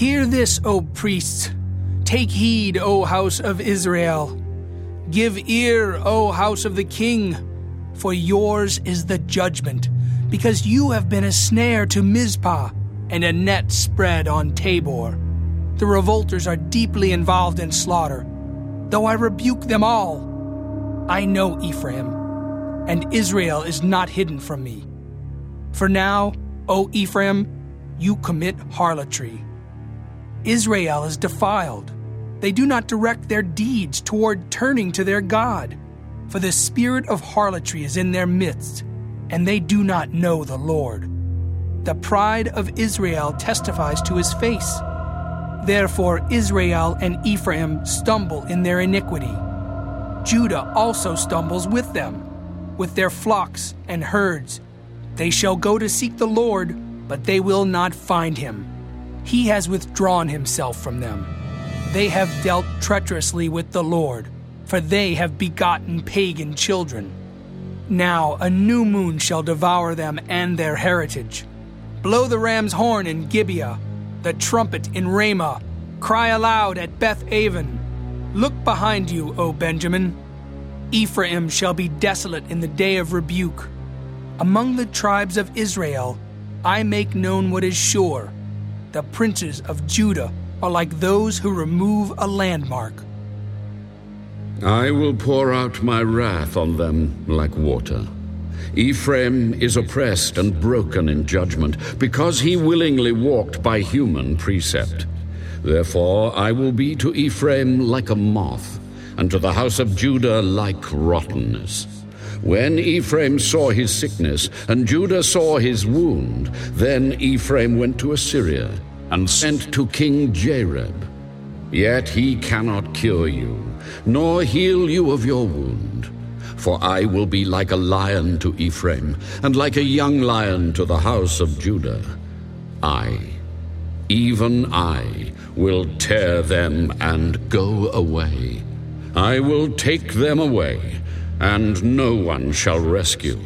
Hear this, O priests. Take heed, O house of Israel. Give ear, O house of the king, for yours is the judgment, because you have been a snare to Mizpah and a net spread on Tabor. The revolters are deeply involved in slaughter, though I rebuke them all. I know Ephraim, and Israel is not hidden from me. For now, O Ephraim, you commit harlotry. Israel is defiled. They do not direct their deeds toward turning to their God. For the spirit of harlotry is in their midst, and they do not know the Lord. The pride of Israel testifies to his face. Therefore, Israel and Ephraim stumble in their iniquity. Judah also stumbles with them, with their flocks and herds. They shall go to seek the Lord, but they will not find him. He has withdrawn himself from them. They have dealt treacherously with the Lord, for they have begotten pagan children. Now a new moon shall devour them and their heritage. Blow the ram's horn in Gibeah, the trumpet in Ramah. Cry aloud at Beth Aven. Look behind you, O Benjamin. Ephraim shall be desolate in the day of rebuke. Among the tribes of Israel, I make known what is sure. The princes of Judah are like those who remove a landmark. I will pour out my wrath on them like water. Ephraim is oppressed and broken in judgment, because he willingly walked by human precept. Therefore I will be to Ephraim like a moth, and to the house of Judah like rottenness. When Ephraim saw his sickness, and Judah saw his wound, then Ephraim went to Assyria, and sent to King Jareb. Yet he cannot cure you, nor heal you of your wound. For I will be like a lion to Ephraim, and like a young lion to the house of Judah. I, even I, will tear them and go away. I will take them away, and no one shall rescue.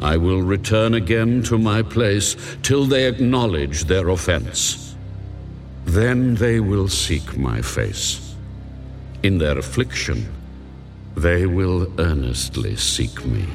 I will return again to my place till they acknowledge their offense. Then they will seek my face. In their affliction, they will earnestly seek me.